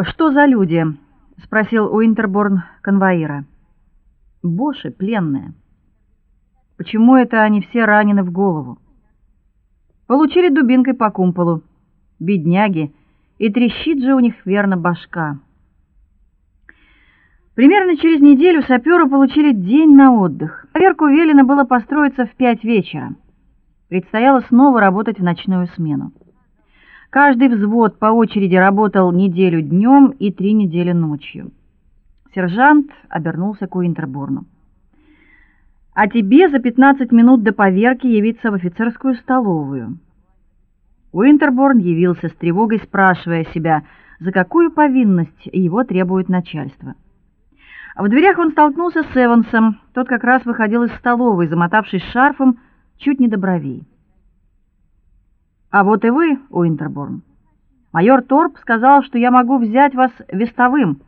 Что за люди? спросил Уинтерборн конвоира. Боши пленные. Почему это они все ранены в голову? Получили дубинкой по кумполу. Бедняги, и трещит же у них верно башка. Примерно через неделю саперы получили день на отдых. Поверку велено было построиться в пять вечера. Предстояло снова работать в ночную смену. Каждый взвод по очереди работал неделю днем и три недели ночью. Сержант обернулся к Уинтерборну. А тебе за 15 минут до поверки явиться в офицерскую столовую. Уинтерборн явился с тревогой, спрашивая себя, за какую повинность его требует начальство. В дверях он столкнулся с Эвансом. Тот как раз выходил из столовой, замотавшись шарфом чуть не до бровей. А вот и вы, Уинтерборн. Майор Торп сказал, что я могу взять вас вестовым.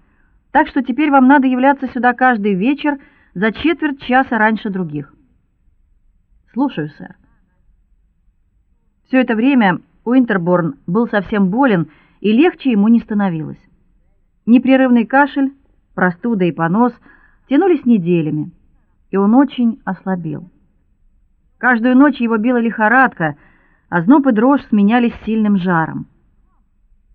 Так что теперь вам надо являться сюда каждый вечер за четверть часа раньше других. Слушаю, сэр. Все это время Уинтерборн был совсем болен, и легче ему не становилось. Непрерывный кашель простуда и понос тянулись неделями, и он очень ослабел. Каждую ночь его била лихорадка, а зноб и дрожь сменялись сильным жаром.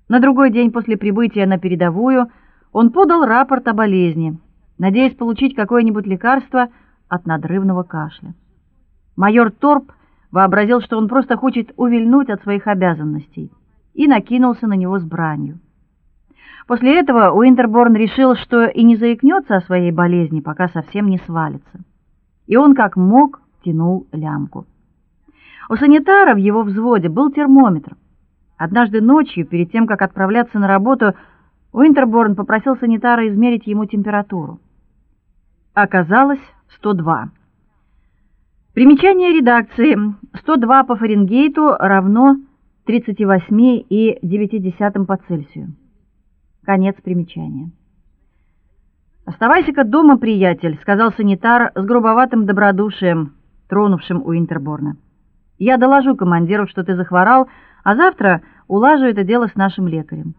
На другой день после прибытия на передовую он подал рапорт о болезни, надеясь получить какое-нибудь лекарство от надрывного кашля. Майор Торп вообразил, что он просто хочет увильнуть от своих обязанностей, и накинулся на него с бранью. После этого Уинтерборн решил, что и не заикнется о своей болезни, пока совсем не свалится. И он как мог тянул лямку. У санитара в его взводе был термометр. Однажды ночью, перед тем как отправляться на работу, Уинтерборн попросил санитара измерить ему температуру. Оказалось 102. Примечание редакции: 102 по Фаренгейту равно 38,9 по Цельсию. Конец примечания. Оставайся-ка дома, приятель, сказал санитар с грубоватым добродушием, тронувшим у Интерборна. Я доложу командиру, что ты захворал, а завтра улажу это дело с нашим лекарем.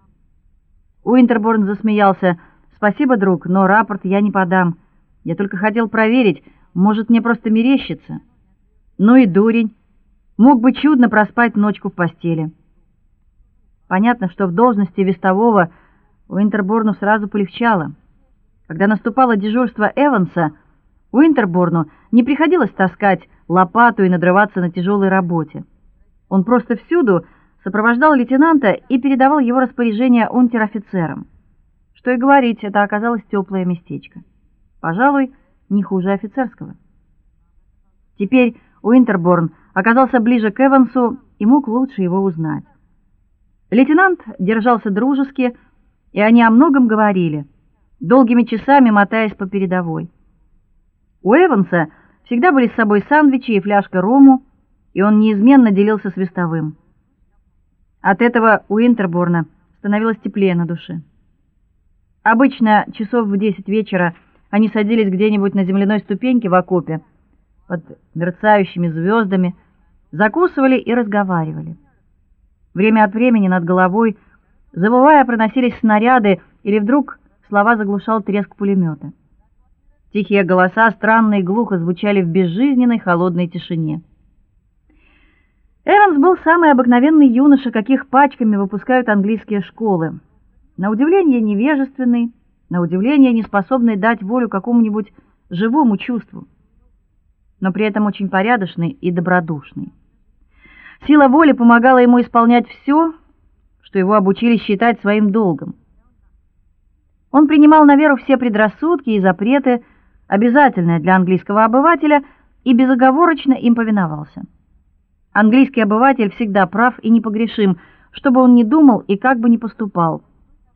Уинтерборн засмеялся. Спасибо, друг, но рапорт я не подам. Я только хотел проверить, может, мне просто мерещится. Ну и дурень. Мог бы чудно проспать ночку в постели. Понятно, что в должности вестового Уинтерборну сразу полегчало. Когда наступало дежурство Эванса, Уинтерборну не приходилось таскать лопату и надрываться на тяжелой работе. Он просто всюду сопровождал лейтенанта и передавал его распоряжения унтер-офицерам. Что и говорить, это оказалось теплое местечко. Пожалуй, не хуже офицерского. Теперь Уинтерборн оказался ближе к Эвансу и мог лучше его узнать. Лейтенант держался дружески, и они о многом говорили, долгими часами мотаясь по передовой. У Эванса всегда были с собой сандвичи и фляжка рому, и он неизменно делился с вестовым. От этого у Интерборна становилось теплее на душе. Обычно часов в десять вечера они садились где-нибудь на земляной ступеньке в окопе под мерцающими звездами, закусывали и разговаривали. Время от времени над головой Завывая, проносились снаряды, или вдруг слова заглушал треск пулемета. Тихие голоса странно и глухо звучали в безжизненной холодной тишине. Эванс был самый обыкновенный юноша, каких пачками выпускают английские школы. На удивление невежественный, на удивление неспособный дать волю какому-нибудь живому чувству, но при этом очень порядочный и добродушный. Сила воли помогала ему исполнять все, что его обучили считать своим долгом. Он принимал на веру все предрассудки и запреты, обязательные для английского обывателя, и безоговорочно им повиновался. Английский обыватель всегда прав и непогрешим, что бы он ни думал и как бы ни поступал,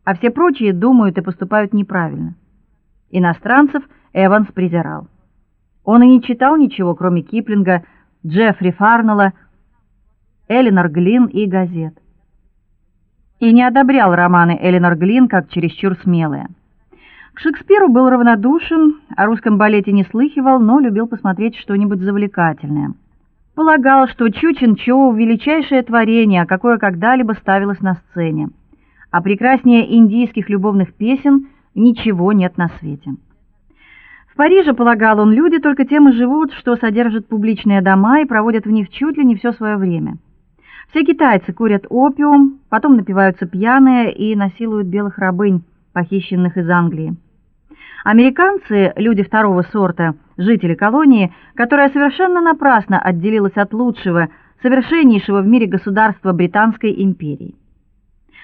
а все прочие думают и поступают неправильно. Иностранцев Эванс презирал. Он и не читал ничего, кроме Киплинга, Джеффри Фарнелла, Эленор Глин и газет и не одобрял романы Эленор Глин как чересчур смелые. К Шекспиру был равнодушен, о русском балете не слыхивал, но любил посмотреть что-нибудь завлекательное. Полагал, что Чучин Чоу величайшее творение, какое когда-либо ставилось на сцене. а прекраснее индийских любовных песен ничего нет на свете. В Париже, полагал он, люди только тем и живут, что содержат публичные дома и проводят в них чуть ли не все свое время. Все китайцы курят опиум, потом напиваются пьяные и насилуют белых рабынь, похищенных из Англии. Американцы, люди второго сорта, жители колонии, которая совершенно напрасно отделилась от лучшего, совершеннейшего в мире государства британской империи.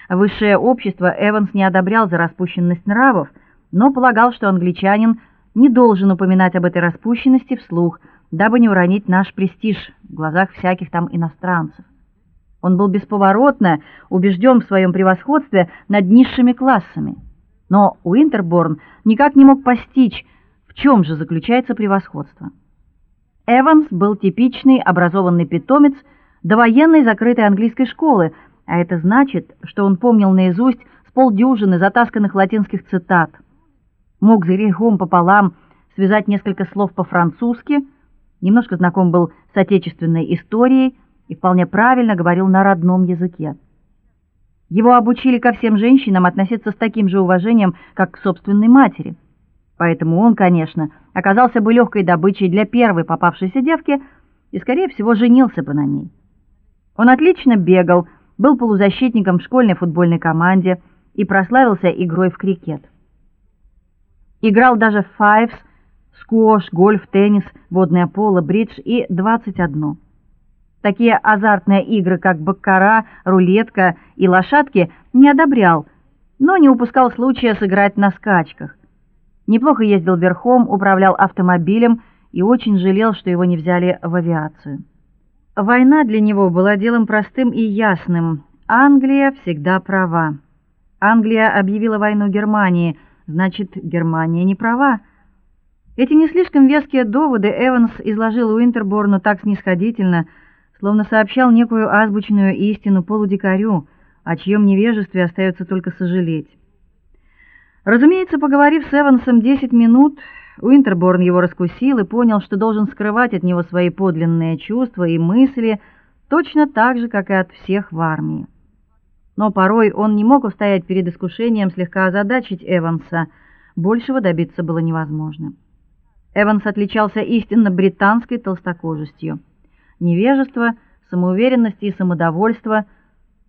Высшее общество Эванс не одобрял за распущенность нравов, но полагал, что англичанин не должен упоминать об этой распущенности вслух, дабы не уронить наш престиж в глазах всяких там иностранцев. Он был бесповоротно убежден в своем превосходстве над низшими классами. Но Уинтерборн никак не мог постичь, в чем же заключается превосходство. Эванс был типичный образованный питомец довоенной закрытой английской школы, а это значит, что он помнил наизусть с полдюжины затасканных латинских цитат. Мог за грехом пополам связать несколько слов по-французски, немножко знаком был с отечественной историей и вполне правильно говорил на родном языке. Его обучили ко всем женщинам относиться с таким же уважением, как к собственной матери. Поэтому он, конечно, оказался бы легкой добычей для первой попавшейся девки и скорее всего женился бы на ней. Он отлично бегал, был полузащитником в школьной футбольной команде и прославился игрой в крикет. Играл даже в файвс, сквош, гольф, теннис, водное поло, бридж и 21. Такие азартные игры, как баккара, рулетка и лошадки, не одобрял, но не упускал случая сыграть на скачках. Неплохо ездил верхом, управлял автомобилем и очень жалел, что его не взяли в авиацию. Война для него была делом простым и ясным. Англия всегда права. Англия объявила войну Германии, значит, Германия не права. Эти не слишком веские доводы Эванс изложил Уинтерборну так снисходительно, словно сообщал некую азбучную истину полудикарю, о чьем невежестве остается только сожалеть. Разумеется, поговорив с Эвансом 10 минут, Уинтерборн его раскусил и понял, что должен скрывать от него свои подлинные чувства и мысли, точно так же, как и от всех в армии. Но порой он не мог устоять перед искушением слегка озадачить Эванса. Большего добиться было невозможно. Эванс отличался истинно британской толстокожестью невежество, самоуверенность и самодовольство,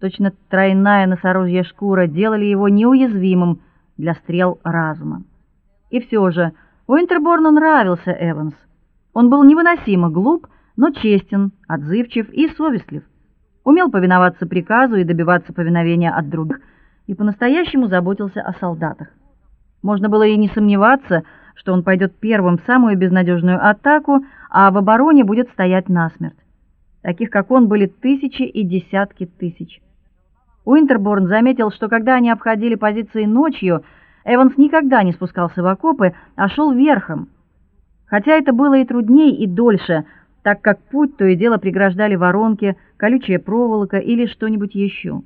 точно тройная носорожья шкура делали его неуязвимым для стрел разума. И все же Уинтерборну нравился Эванс. Он был невыносимо глуп, но честен, отзывчив и совестлив. Умел повиноваться приказу и добиваться повиновения от других, и по-настоящему заботился о солдатах. Можно было и не сомневаться, что он пойдет первым в самую безнадежную атаку, а в обороне будет стоять насмерть. Таких, как он, были тысячи и десятки тысяч. Уинтерборн заметил, что когда они обходили позиции ночью, Эванс никогда не спускался в окопы, а шел верхом. Хотя это было и труднее, и дольше, так как путь то и дело преграждали воронки, колючая проволока или что-нибудь еще.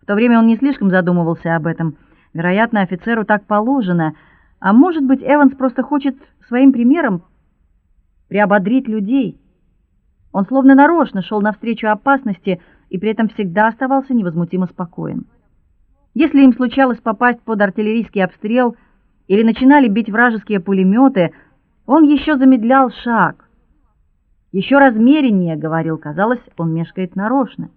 В то время он не слишком задумывался об этом. Вероятно, офицеру так положено, а может быть, Эванс просто хочет своим примером приободрить людей. Он словно нарочно шел навстречу опасности и при этом всегда оставался невозмутимо спокоен. Если им случалось попасть под артиллерийский обстрел или начинали бить вражеские пулеметы, он еще замедлял шаг. Еще размереннее говорил, казалось, он мешкает нарочно.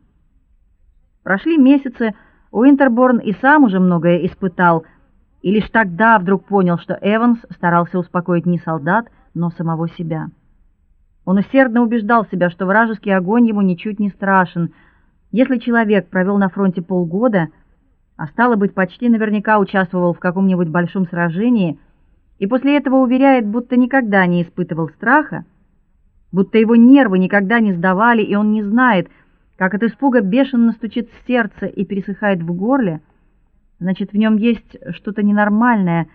Прошли месяцы, Уинтерборн и сам уже многое испытал, и лишь тогда вдруг понял, что Эванс старался успокоить не солдат, но самого себя. Он усердно убеждал себя, что вражеский огонь ему ничуть не страшен. Если человек провел на фронте полгода, а стало быть, почти наверняка участвовал в каком-нибудь большом сражении, и после этого уверяет, будто никогда не испытывал страха, будто его нервы никогда не сдавали, и он не знает, как от испуга бешено стучит сердце и пересыхает в горле, значит, в нем есть что-то ненормальное,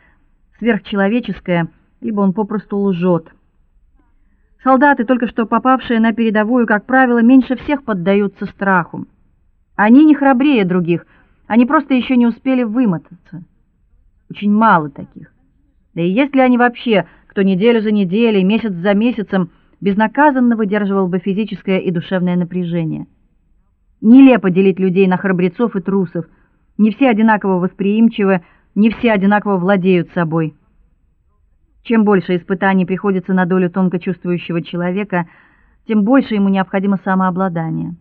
сверхчеловеческое, либо он попросту лжет. Солдаты, только что попавшие на передовую, как правило, меньше всех поддаются страху. Они не храбрее других, они просто еще не успели вымотаться. Очень мало таких. Да и если они вообще, кто неделю за неделей, месяц за месяцем безнаказанно выдерживал бы физическое и душевное напряжение. Нелепо делить людей на храбрецов и трусов. Не все одинаково восприимчивы, не все одинаково владеют собой. Чем больше испытаний приходится на долю тонко чувствующего человека, тем больше ему необходимо самообладание.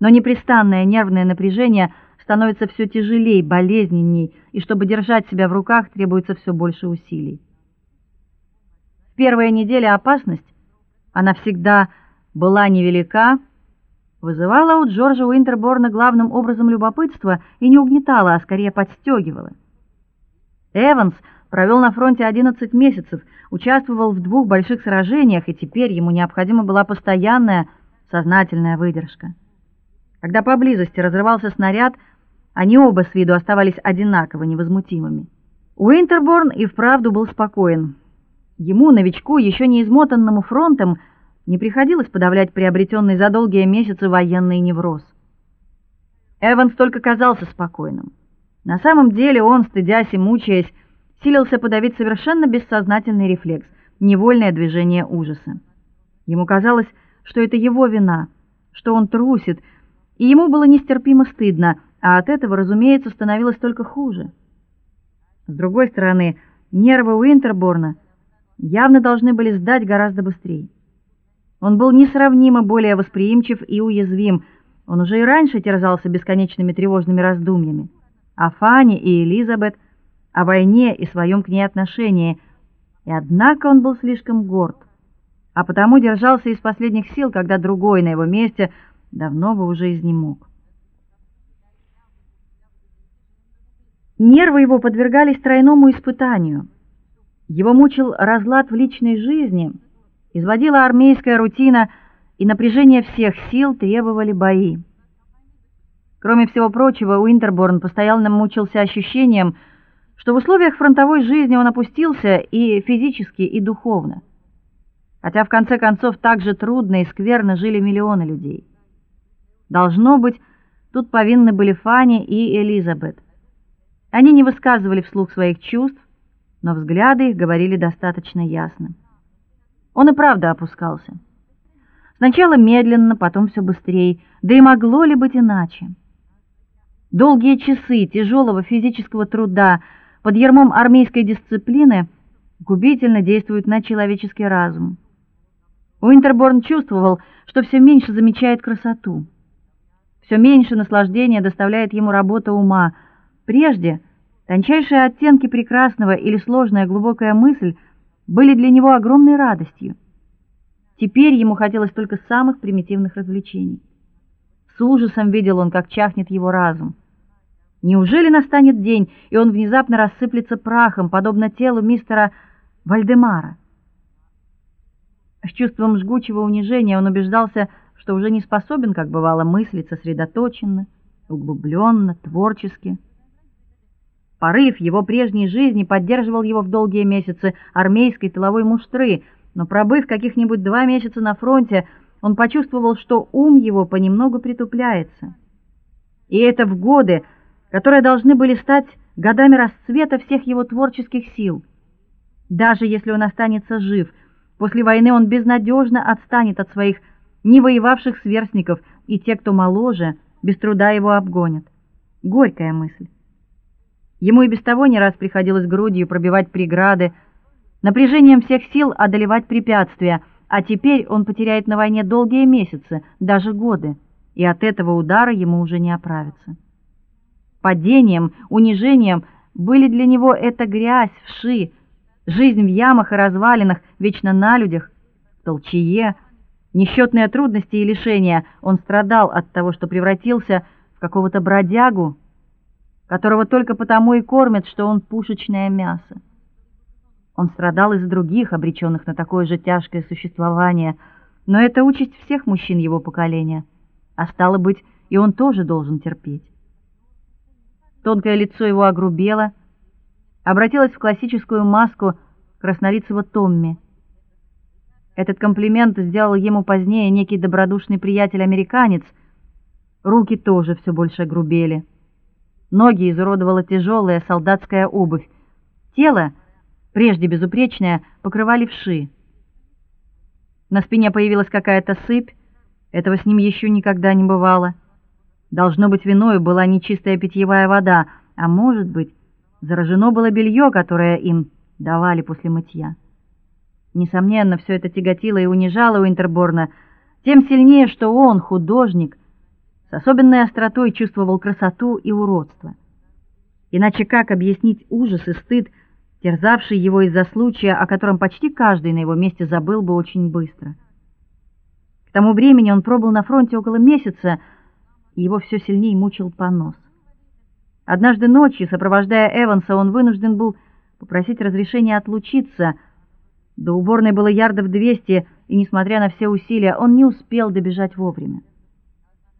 Но непрестанное нервное напряжение становится все тяжелее, болезненней, и чтобы держать себя в руках, требуется все больше усилий. В первые недели опасность, она всегда была невелика, вызывала у Джорджа Уинтерборна главным образом любопытство и не угнетала, а скорее подстегивала. Эванс провел на фронте 11 месяцев, участвовал в двух больших сражениях, и теперь ему необходима была постоянная сознательная выдержка. Когда поблизости разрывался снаряд, они оба с виду оставались одинаково невозмутимыми. Уинтерборн и вправду был спокоен. Ему, новичку, еще не измотанному фронтом, не приходилось подавлять приобретенный за долгие месяцы военный невроз. Эванс только казался спокойным. На самом деле он, стыдясь и мучаясь, силился подавить совершенно бессознательный рефлекс невольное движение ужаса. Ему казалось, что это его вина, что он трусит, и ему было нестерпимо стыдно, а от этого, разумеется, становилось только хуже. С другой стороны, нервы Уинтерборна явно должны были сдать гораздо быстрее. Он был несравнимо более восприимчив и уязвим. Он уже и раньше терзался бесконечными тревожными раздумьями о Фане и Элизабет, о войне и своем к ней отношении. И однако он был слишком горд, а потому держался из последних сил, когда другой на его месте давно бы уже изнемог. Нервы его подвергались тройному испытанию. Его мучил разлад в личной жизни, изводила армейская рутина, и напряжение всех сил требовали бои. Кроме всего прочего, Уинтерборн постоянно мучился ощущением, что в условиях фронтовой жизни он опустился и физически, и духовно. Хотя в конце концов так же трудно и скверно жили миллионы людей. Должно быть, тут повинны были Фанни и Элизабет. Они не высказывали вслух своих чувств, но взгляды их говорили достаточно ясно. Он и правда опускался. Сначала медленно, потом все быстрее. Да и могло ли быть иначе? Долгие часы тяжелого физического труда под ярмом армейской дисциплины губительно действуют на человеческий разум. Уинтерборн чувствовал, что все меньше замечает красоту. Все меньше наслаждения доставляет ему работа ума. Прежде тончайшие оттенки прекрасного или сложная глубокая мысль были для него огромной радостью. Теперь ему хотелось только самых примитивных развлечений. С ужасом видел он, как чахнет его разум. Неужели настанет день, и он внезапно рассыплется прахом, подобно телу мистера Вальдемара? С чувством жгучего унижения он убеждался, что уже не способен, как бывало, мыслить сосредоточенно, углубленно, творчески. Порыв его прежней жизни поддерживал его в долгие месяцы армейской тыловой муштры, но пробыв каких-нибудь два месяца на фронте, он почувствовал, что ум его понемногу притупляется. И это в годы, которые должны были стать годами расцвета всех его творческих сил. Даже если он останется жив, после войны он безнадежно отстанет от своих не воевавших сверстников, и те, кто моложе, без труда его обгонят. Горькая мысль. Ему и без того не раз приходилось грудью пробивать преграды, напряжением всех сил одолевать препятствия, а теперь он потеряет на войне долгие месяцы, даже годы, и от этого удара ему уже не оправиться. Падением, унижением были для него эта грязь, вши, жизнь в ямах и развалинах, вечно на людях, в толчее, несчетные трудности и лишения. Он страдал от того, что превратился в какого-то бродягу, которого только потому и кормят, что он пушечное мясо. Он страдал из-за других, обреченных на такое же тяжкое существование, но это участь всех мужчин его поколения, а стало быть, и он тоже должен терпеть. Тонкое лицо его огрубело, обратилось в классическую маску краснолицего Томми. Этот комплимент сделал ему позднее некий добродушный приятель-американец. Руки тоже все больше грубели. Ноги изуродовала тяжелая солдатская обувь. Тело, прежде безупречное, покрывали вши. На спине появилась какая-то сыпь. Этого с ним еще никогда не бывало. Должно быть, виною была нечистая питьевая вода, а может быть, заражено было белье, которое им давали после мытья. Несомненно, все это тяготило и унижало Уинтерборна, тем сильнее, что он, художник, с особенной остротой чувствовал красоту и уродство. Иначе как объяснить ужас и стыд, терзавший его из-за случая, о котором почти каждый на его месте забыл бы очень быстро? К тому времени он пробыл на фронте около месяца, и его все сильнее мучил понос. Однажды ночью, сопровождая Эванса, он вынужден был попросить разрешения отлучиться. До уборной было ярдов двести, и несмотря на все усилия, он не успел добежать вовремя.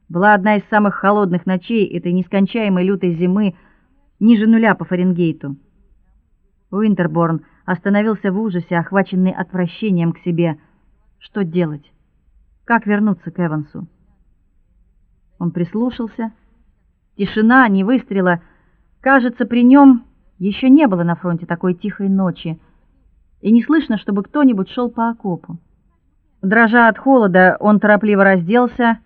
Была одна из самых холодных ночей этой нескончаемой лютой зимы, ниже нуля по Фаренгейту. Уинтерборн остановился в ужасе, охваченный отвращением к себе. Что делать? Как вернуться к Эвансу? Он прислушался. Тишина, ни выстрела. Кажется, при нем еще не было на фронте такой тихой ночи. И не слышно, чтобы кто-нибудь шел по окопу. Дрожа от холода, он торопливо разделся,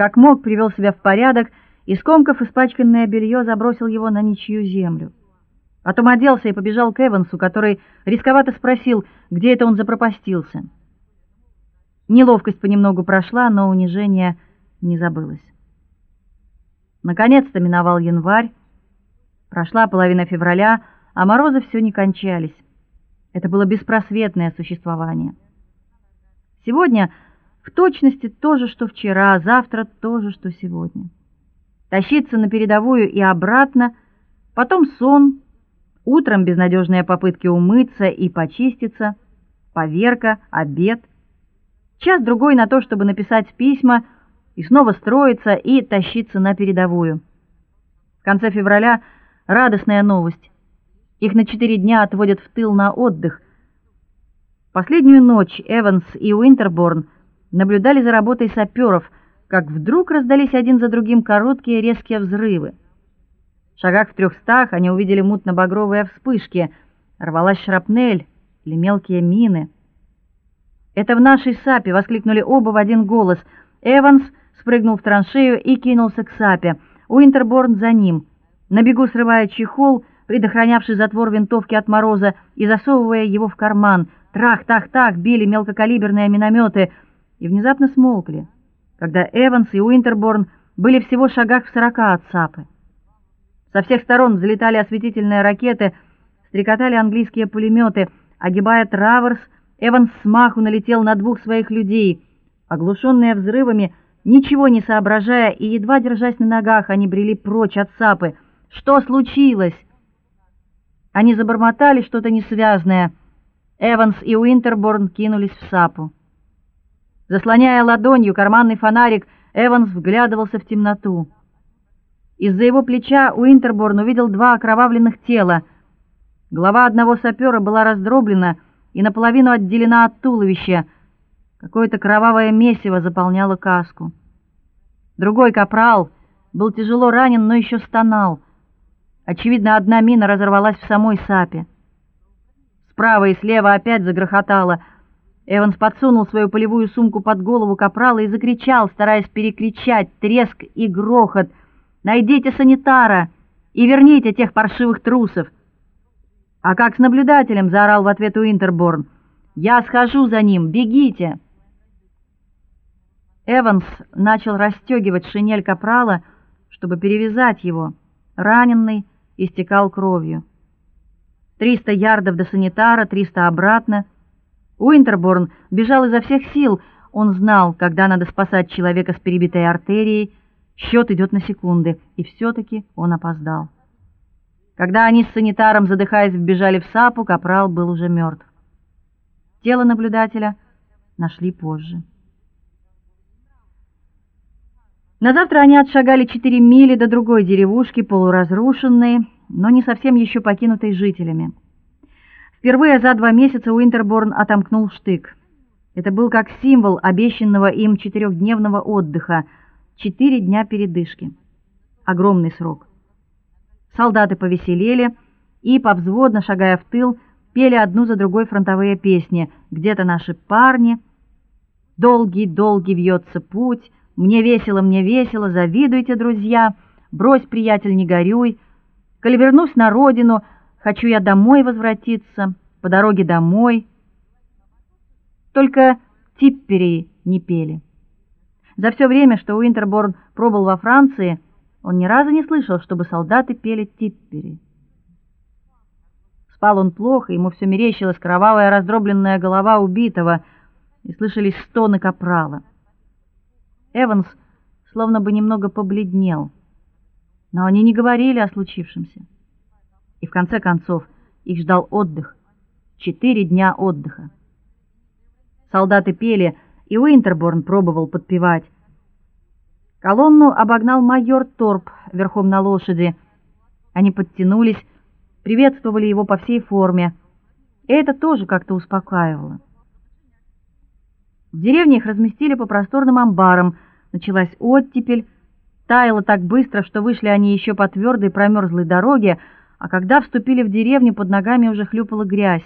как мог привел себя в порядок и, скомкав испачканное белье, забросил его на ничью землю. Потом оделся и побежал к Эвансу, который рисковато спросил, где это он запропастился. Неловкость понемногу прошла, но унижение не забылось. Наконец-то миновал январь, прошла половина февраля, а морозы все не кончались. Это было беспросветное существование. Сегодня в точности то же, что вчера, а завтра то же, что сегодня. Тащиться на передовую и обратно, потом сон, утром безнадежные попытки умыться и почиститься, поверка, обед, час другой на то, чтобы написать письма и снова строиться и тащиться на передовую. В конце февраля радостная новость. Их на четыре дня отводят в тыл на отдых. Последнюю ночь Эванс и Уинтерборн наблюдали за работой саперов, как вдруг раздались один за другим короткие резкие взрывы. В шагах в трехстах они увидели мутно-багровые вспышки, рвалась шрапнель или мелкие мины. «Это в нашей сапе!» — воскликнули оба в один голос. Эванс спрыгнул в траншею и кинулся к сапе. Уинтерборн за ним. На бегу срывая чехол, предохранявший затвор винтовки от мороза, и засовывая его в карман. Трах-тах-тах били мелкокалиберные минометы — и внезапно смолкли, когда Эванс и Уинтерборн были всего в шагах в сорока от Сапы. Со всех сторон взлетали осветительные ракеты, стрекотали английские пулеметы. Огибая Траверс, Эванс смаху налетел на двух своих людей. Оглушенные взрывами, ничего не соображая и едва держась на ногах, они брели прочь от Сапы. Что случилось? Они забормотали что-то несвязное. Эванс и Уинтерборн кинулись в Сапу. Заслоняя ладонью карманный фонарик, Эванс вглядывался в темноту. Из-за его плеча Уинтерборн увидел два окровавленных тела. Голова одного сапера была раздроблена и наполовину отделена от туловища. Какое-то кровавое месиво заполняло каску. Другой капрал был тяжело ранен, но еще стонал. Очевидно, одна мина разорвалась в самой сапе. Справа и слева опять загрохотало — Эванс подсунул свою полевую сумку под голову капрала и закричал, стараясь перекричать треск и грохот: "Найдите санитара и верните тех паршивых трусов!" "А как с наблюдателем?" заорал в ответ Уинтерборн. "Я схожу за ним, бегите!" Эванс начал расстегивать шинель капрала, чтобы перевязать его. Раненый истекал кровью. Триста ярдов до санитара, триста обратно. Уинтерборн бежал изо всех сил. Он знал, когда надо спасать человека с перебитой артерией. Счет идет на секунды, и все таки он опоздал. Когда они с санитаром, задыхаясь, вбежали в сапу, капрал был уже мертв. Тело наблюдателя нашли позже. На завтра они отшагали четыре мили до другой деревушки, полуразрушенной, но не совсем еще покинутой жителями. Впервые за два месяца Уинтерборн отомкнул штык. Это был как символ обещанного им четырехдневного отдыха, четыре дня передышки. Огромный срок. Солдаты повеселели и, повзводно шагая в тыл, пели одну за другой фронтовые песни. Где-то наши парни, долгий-долгий вьется путь, Мне весело, мне весело, завидуйте, друзья. Брось, приятель, не горюй. Коль вернусь на родину, хочу я домой возвратиться, по дороге домой. Только типпери не пели. За все время, что Уинтерборн пробыл во Франции, он ни разу не слышал, чтобы солдаты пели типпери. Спал он плохо, ему все мерещилась кровавая раздробленная голова убитого, и слышались стоны капрала. Эванс словно бы немного побледнел. Но они не говорили о случившемся. И в конце концов их ждал отдых. Четыре дня отдыха. Солдаты пели, и Уинтерборн пробовал подпевать. Колонну обогнал майор Торп верхом на лошади. Они подтянулись, приветствовали его по всей форме. И это тоже как-то успокаивало. В деревне их разместили по просторным амбарам. Началась оттепель, таяло так быстро, что вышли они еще по твердой промерзлой дороге, а когда вступили в деревню, под ногами уже хлюпала грязь.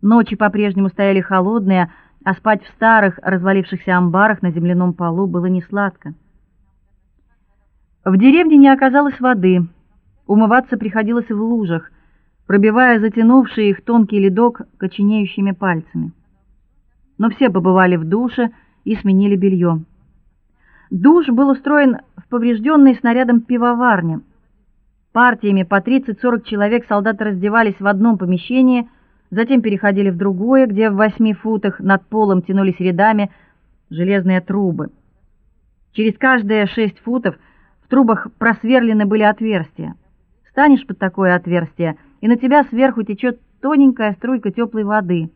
Ночи по-прежнему стояли холодные, а спать в старых, развалившихся амбарах на земляном полу было несладко. В деревне не оказалось воды. Умываться приходилось в лужах, пробивая затянувший их тонкий ледок коченеющими пальцами но все побывали в душе и сменили белье. Душ был устроен в поврежденной снарядом пивоварне. Партиями по 30-40 человек солдаты раздевались в одном помещении, затем переходили в другое, где в восьми футах над полом тянулись рядами железные трубы. Через каждые шесть футов в трубах просверлены были отверстия. Станешь под такое отверстие, и на тебя сверху течет тоненькая струйка теплой воды.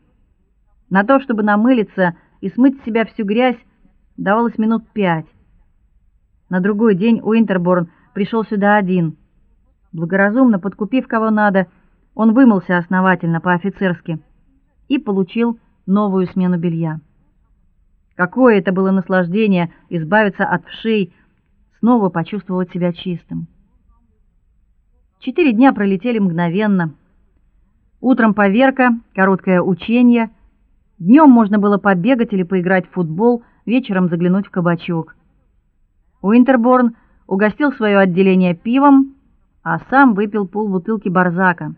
На то, чтобы намылиться и смыть с себя всю грязь, давалось минут пять. На другой день Уинтерборн пришел сюда один. Благоразумно подкупив кого надо, он вымылся основательно по-офицерски и получил новую смену белья. Какое это было наслаждение избавиться от вшей, снова почувствовать себя чистым. Четыре дня пролетели мгновенно. Утром поверка, короткое учение — Днем можно было побегать или поиграть в футбол, вечером заглянуть в кабачок. Уинтерборн угостил свое отделение пивом, а сам выпил полбутылки Барзака.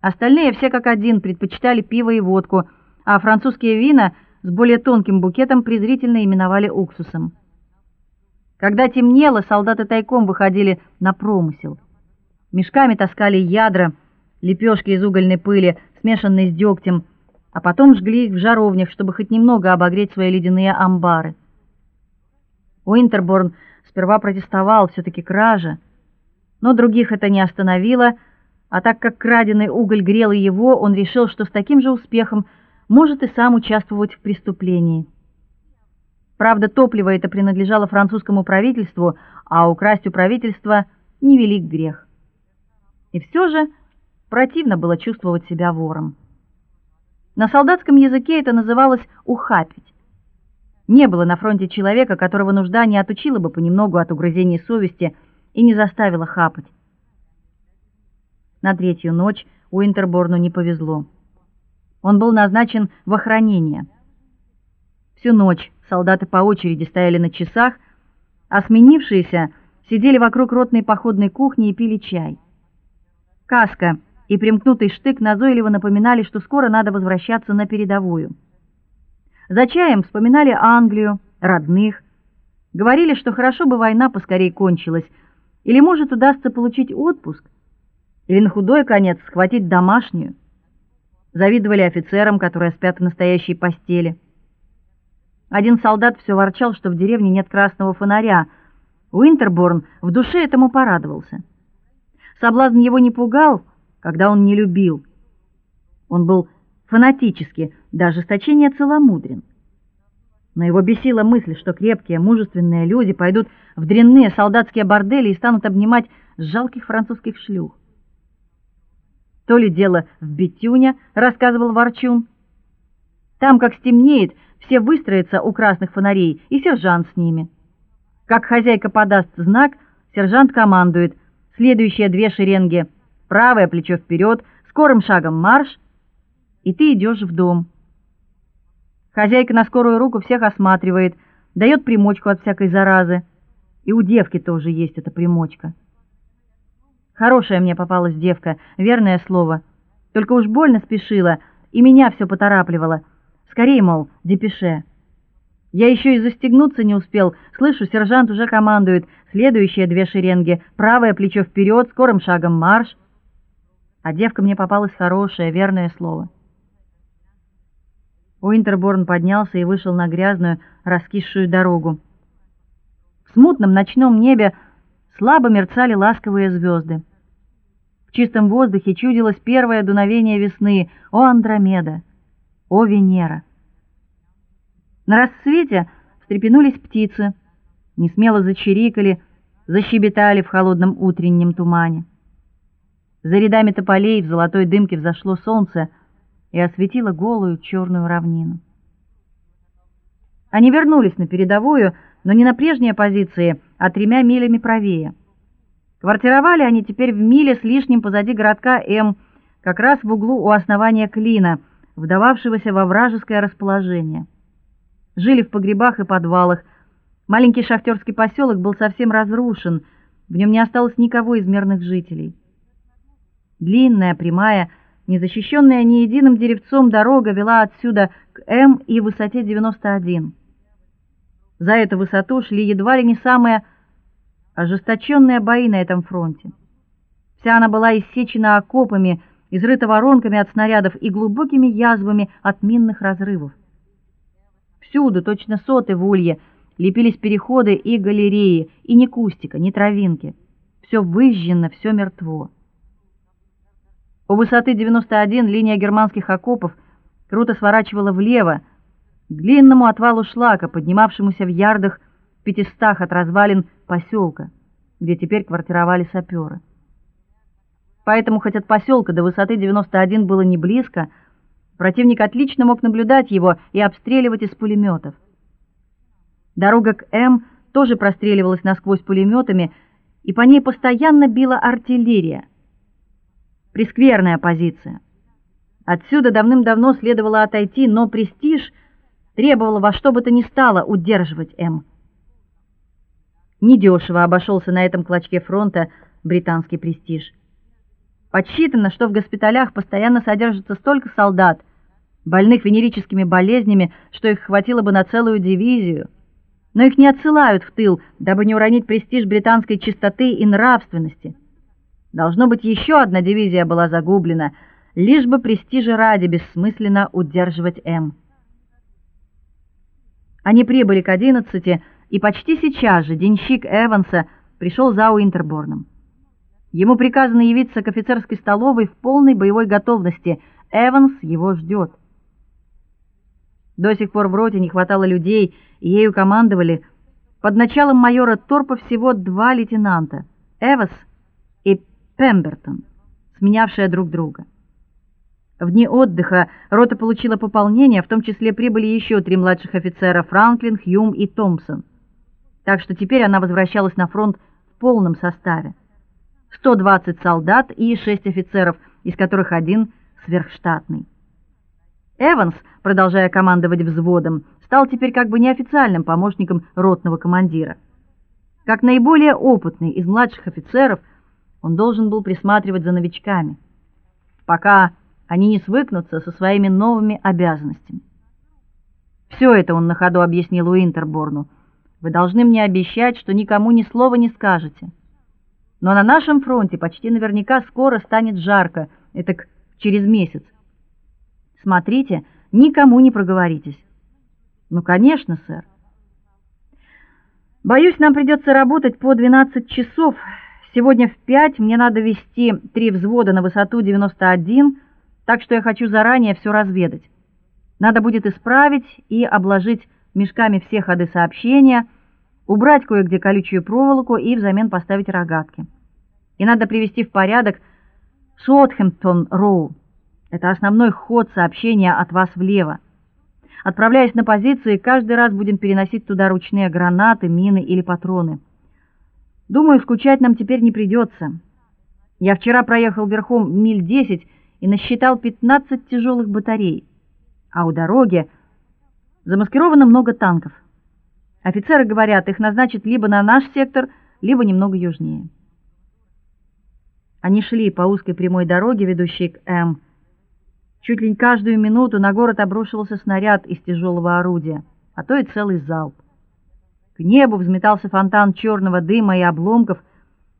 Остальные все как один предпочитали пиво и водку, а французские вина с более тонким букетом презрительно именовали уксусом. Когда темнело, солдаты тайком выходили на промысел. Мешками таскали ядра, лепешки из угольной пыли, смешанной с дегтем, а потом жгли их в жаровнях, чтобы хоть немного обогреть свои ледяные амбары. Уинтерборн сперва протестовал все таки кража, но других это не остановило, а так как краденый уголь грел его, он решил, что с таким же успехом может и сам участвовать в преступлении. Правда, топливо это принадлежало французскому правительству, а украсть у правительства невелик грех. И все же противно было чувствовать себя вором. На солдатском языке это называлось ухапить. Не было на фронте человека, которого нужда не отучила бы понемногу от угрызений совести и не заставила хапать. На третью ночь Уинтерборну не повезло. Он был назначен в охранение. Всю ночь солдаты по очереди стояли на часах, а сменившиеся сидели вокруг ротной походной кухни и пили чай. Каска и примкнутый штык назойливо напоминали, что скоро надо возвращаться на передовую. За чаем вспоминали Англию, родных, говорили, что хорошо бы война поскорей кончилась, или может удастся получить отпуск, или на худой конец схватить домашнюю. Завидовали офицерам, которые спят в настоящей постели. Один солдат все ворчал, что в деревне нет красного фонаря. Уинтерборн в душе этому порадовался. Соблазн его не пугал, когда он не любил. Он был фанатически, даже ожесточения целомудрен. Но его бесила мысль, что крепкие, мужественные люди пойдут в дрянные солдатские бордели и станут обнимать жалких французских шлюх. То ли дело в Бетюне, рассказывал Ворчун. Там, как стемнеет, все выстроятся у красных фонарей, и сержант с ними. Как хозяйка подаст знак, сержант командует: "Следующие две шеренги правое плечо вперед, скорым шагом марш, и ты идешь в дом. Хозяйка на скорую руку всех осматривает, дает примочку от всякой заразы. И у девки тоже есть эта примочка. Хорошая мне попалась девка, верное слово. Только уж больно спешила, и меня все поторапливала. Скорей, мол, депеше. Я еще и застегнуться не успел. Слышу, сержант уже командует: "Следующие две шеренги, правое плечо вперед, скорым шагом марш". А девка мне попалась хорошая, верное слово. Уинтерборн поднялся и вышел на грязную, раскисшую дорогу. В смутном ночном небе слабо мерцали ласковые звезды. В чистом воздухе чудилось первое дуновение весны. О Андромеда, о Венера. На рассвете встрепенулись птицы, несмело зачирикали, защебетали в холодном утреннем тумане. За рядами тополей в золотой дымке взошло солнце и осветило голую черную равнину. Они вернулись на передовую, но не на прежние позиции, а тремя милями правее. Квартировали они теперь в миле с лишним позади городка М, как раз в углу у основания клина, вдававшегося во вражеское расположение. Жили в погребах и подвалах. Маленький шахтерский поселок был совсем разрушен, в нем не осталось никого из мирных жителей. Длинная, прямая, незащищенная ни единым деревцом дорога вела отсюда к М и высоте 91. За эту высоту шли едва ли не самые ожесточенные бои на этом фронте. Вся она была иссечена окопами, изрыта воронками от снарядов и глубокими язвами от минных разрывов. Всюду, точно соты в улье, лепились переходы и галереи, и ни кустика, ни травинки. Все выжжено, все мертво. У высоты 91 линия германских окопов круто сворачивала влево, к длинному отвалу шлака, поднимавшемуся в ярдах в пятистах от развалин поселка, где теперь квартировали саперы. Поэтому хоть от поселка до высоты 91 было не близко, противник отлично мог наблюдать его и обстреливать из пулеметов. Дорога к М тоже простреливалась насквозь пулеметами, и по ней постоянно била артиллерия. Прескверная позиция. Отсюда давным-давно следовало отойти, но престиж требовал во что бы то ни стало удерживать М. Недешево обошелся на этом клочке фронта британский престиж. Подсчитано, что в госпиталях постоянно содержится столько солдат, больных венерическими болезнями, что их хватило бы на целую дивизию. Но их не отсылают в тыл, дабы не уронить престиж британской чистоты и нравственности. Должно быть, еще одна дивизия была загублена, лишь бы престижа ради бессмысленно удерживать М. Они прибыли к 11, и почти сейчас же денщик Эванса пришел за Уинтерборном. Ему приказано явиться к офицерской столовой в полной боевой готовности. Эванс его ждет. До сих пор в роте не хватало людей, и ею командовали под началом майора Торпа всего два лейтенанта: Эвас Пембертон, сменявшие друг друга. В дни отдыха рота получила пополнение, в том числе прибыли еще три младших офицера: Франклин, Хьюм и Томпсон. Так что теперь она возвращалась на фронт в полном составе. 120 солдат и 6 офицеров, из которых один сверхштатный. Эванс, продолжая командовать взводом, стал теперь как бы неофициальным помощником ротного командира. Как наиболее опытный из младших офицеров, он должен был присматривать за новичками, пока они не свыкнутся со своими новыми обязанностями. Все это он на ходу объяснил Уинтерборну. Вы должны мне обещать, что никому ни слова не скажете. Но на нашем фронте почти наверняка скоро станет жарко, это через месяц. Смотрите, никому не проговоритесь. Ну, конечно, сэр. Боюсь, нам придется работать по 12 часов. Сегодня в 5 мне надо вести три взвода на высоту 91, так что я хочу заранее все разведать. Надо будет исправить и обложить мешками все ходы сообщения, убрать кое-где колючую проволоку и взамен поставить рогатки. И надо привести в порядок Сотхэмптон-роу. Это основной ход сообщения от вас влево. Отправляясь на позиции, каждый раз будем переносить туда ручные гранаты, мины или патроны. Думаю, скучать нам теперь не придется. Я вчера проехал верхом миль 10 и насчитал 15 тяжелых батарей, а у дороги замаскировано много танков. Офицеры говорят, их назначат либо на наш сектор, либо немного южнее. Они шли по узкой прямой дороге, ведущей к М. Чуть ли не каждую минуту на город обрушивался снаряд из тяжелого орудия, а то и целый залп. К небу взметался фонтан черного дыма и обломков,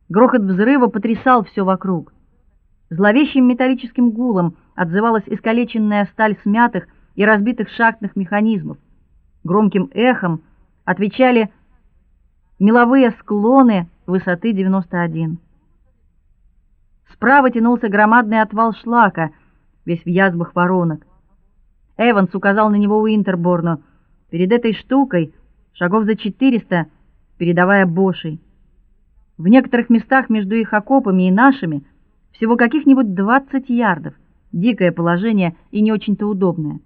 грохот взрыва потрясал все вокруг. Зловещим металлическим гулом отзывалась искалеченная сталь смятых и разбитых шахтных механизмов. Громким эхом отвечали меловые склоны высоты 91. Справа тянулся громадный отвал шлака, весь в язвах воронок. Эванс указал на него Уинтерборну. Перед этой штукой шагов за 400, передавая Бошей. В некоторых местах между их окопами и нашими всего каких-нибудь 20 ярдов. Дикое положение и не очень-то удобное.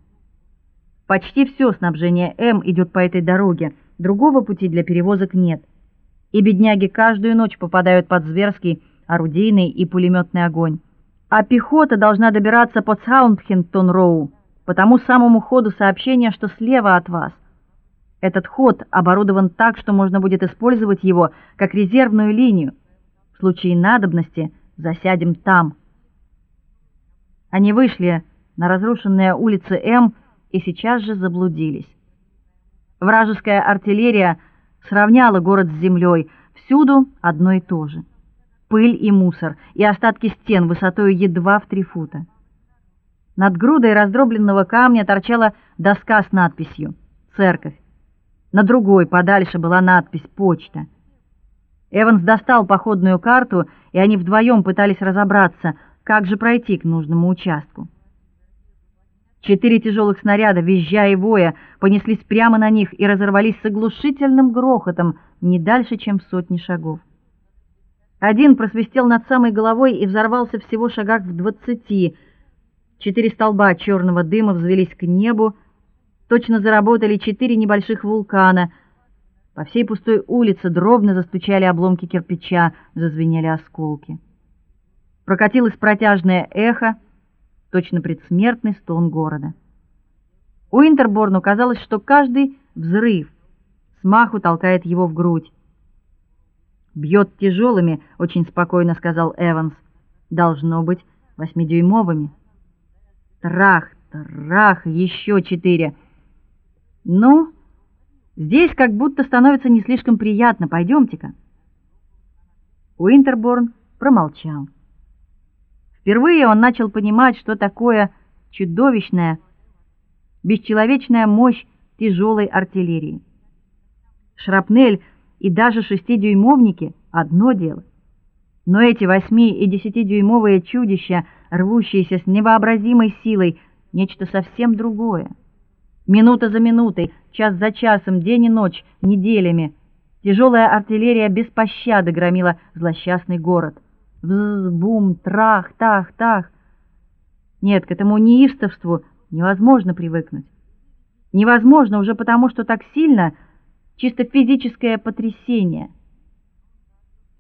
Почти все снабжение М идет по этой дороге. Другого пути для перевозок нет. И бедняги каждую ночь попадают под зверский орудийный и пулеметный огонь. А пехота должна добираться по Саундхэмптон-роу, по тому самому ходу сообщения, что слева от вас. Этот ход оборудован так, что можно будет использовать его как резервную линию. В случае надобности засядем там. Они вышли на разрушенные улицы М и сейчас же заблудились. Вражеская артиллерия сравняла город с землей, всюду одно и то же пыль и мусор, и остатки стен высотой едва в три фута. Над грудой раздробленного камня торчала доска с надписью «Церковь». На другой, подальше, была надпись «Почта». Эванс достал походную карту, и они вдвоем пытались разобраться, как же пройти к нужному участку. Четыре тяжелых снаряда, визжа и воя, понеслись прямо на них и разорвались с оглушительным грохотом не дальше, чем в сотни шагов. Один просвистел над самой головой и взорвался всего шагах в двадцати. Четыре столба черного дыма взвелись к небу, точно заработали четыре небольших вулкана. По всей пустой улице дробно застучали обломки кирпича, зазвенели осколки. Прокатилось протяжное эхо, точно предсмертный стон города. У Интерборну казалось, что каждый взрыв смаху толкает его в грудь. Бьет тяжелыми, очень спокойно сказал Эванс. Должно быть восьмидюймовыми. Трах, трах, еще четыре. Ну, здесь как будто становится не слишком приятно. Пойдемте-ка. Уинтерборн промолчал. Впервые он начал понимать, что такое чудовищная, бесчеловечная мощь тяжелой артиллерии. Шрапнель и даже шестидюймовники одно дело. Но эти восьми- и десятидюймовые чудища, рвущиеся с невообразимой силой, нечто совсем другое. Минута за минутой, час за часом, день и ночь, неделями тяжелая артиллерия без пощады громила злосчастный город. Вз, бум, трах, тах, тах. Нет, к этому неистовству невозможно привыкнуть. Невозможно уже потому, что так сильно чисто физическое потрясение.